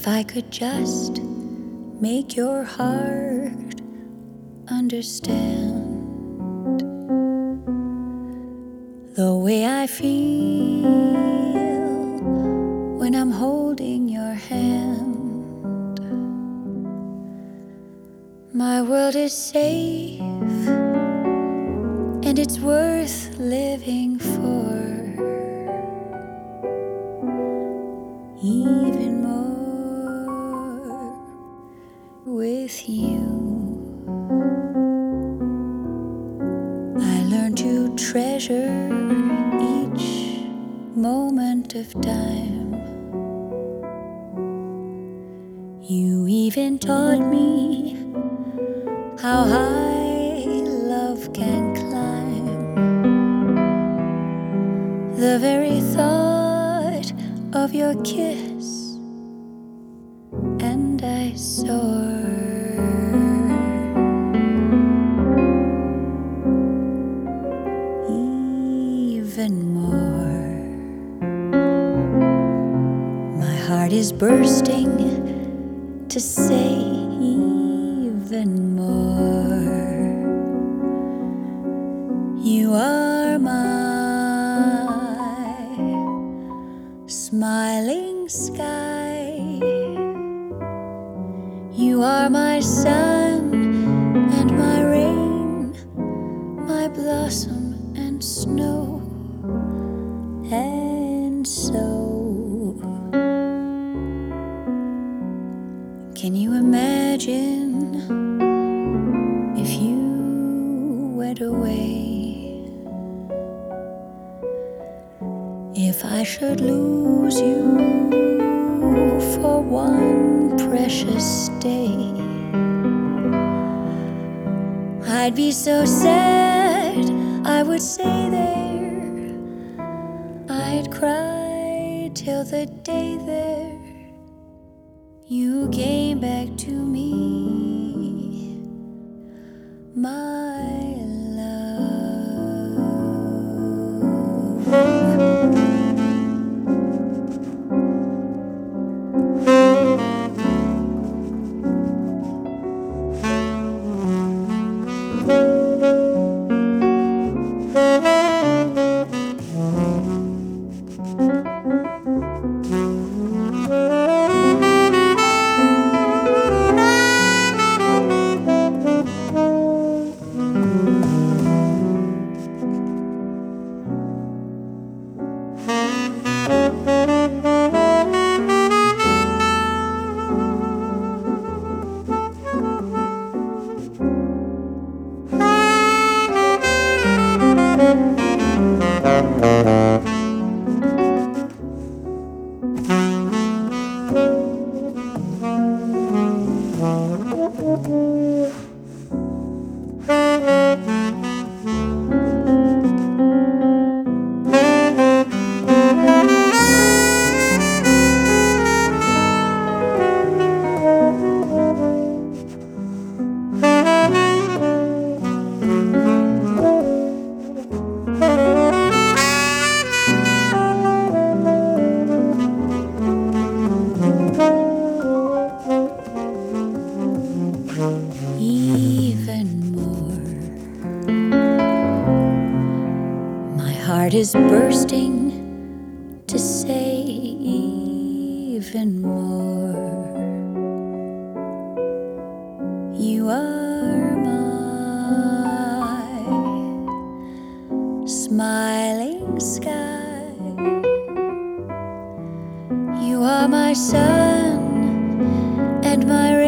If I could just make your heart understand the way I feel when I'm holding your hand. My world is safe and it's worth living for. With you. I learned to treasure each moment of time. You even taught me how high love can climb. The very thought of your kiss, and I soar. Even more. My heart is bursting to say even more. You are my smiling sky. You are my sun and my rain, my blossom and snow. Can you imagine if you went away? If I should lose you for one precious day, I'd be so sad, I would stay there. I'd cry till the day there you came back to me, my is bursting to say even more. You are my smiling sky. You are my sun and my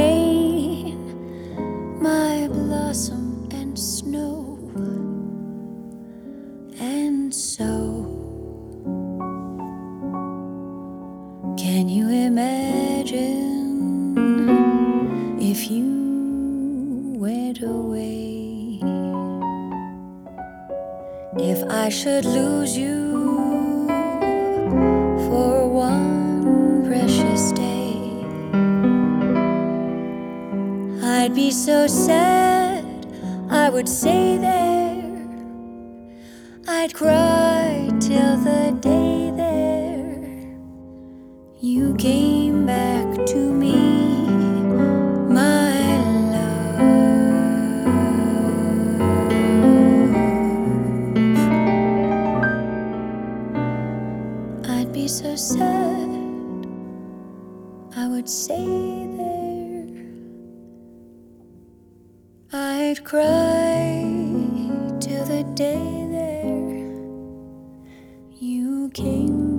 if you went away? If I should lose you for one precious day. I'd be so sad, I would stay there. I'd cry till the day there so sad, I would stay there. I'd cry till the day there you came.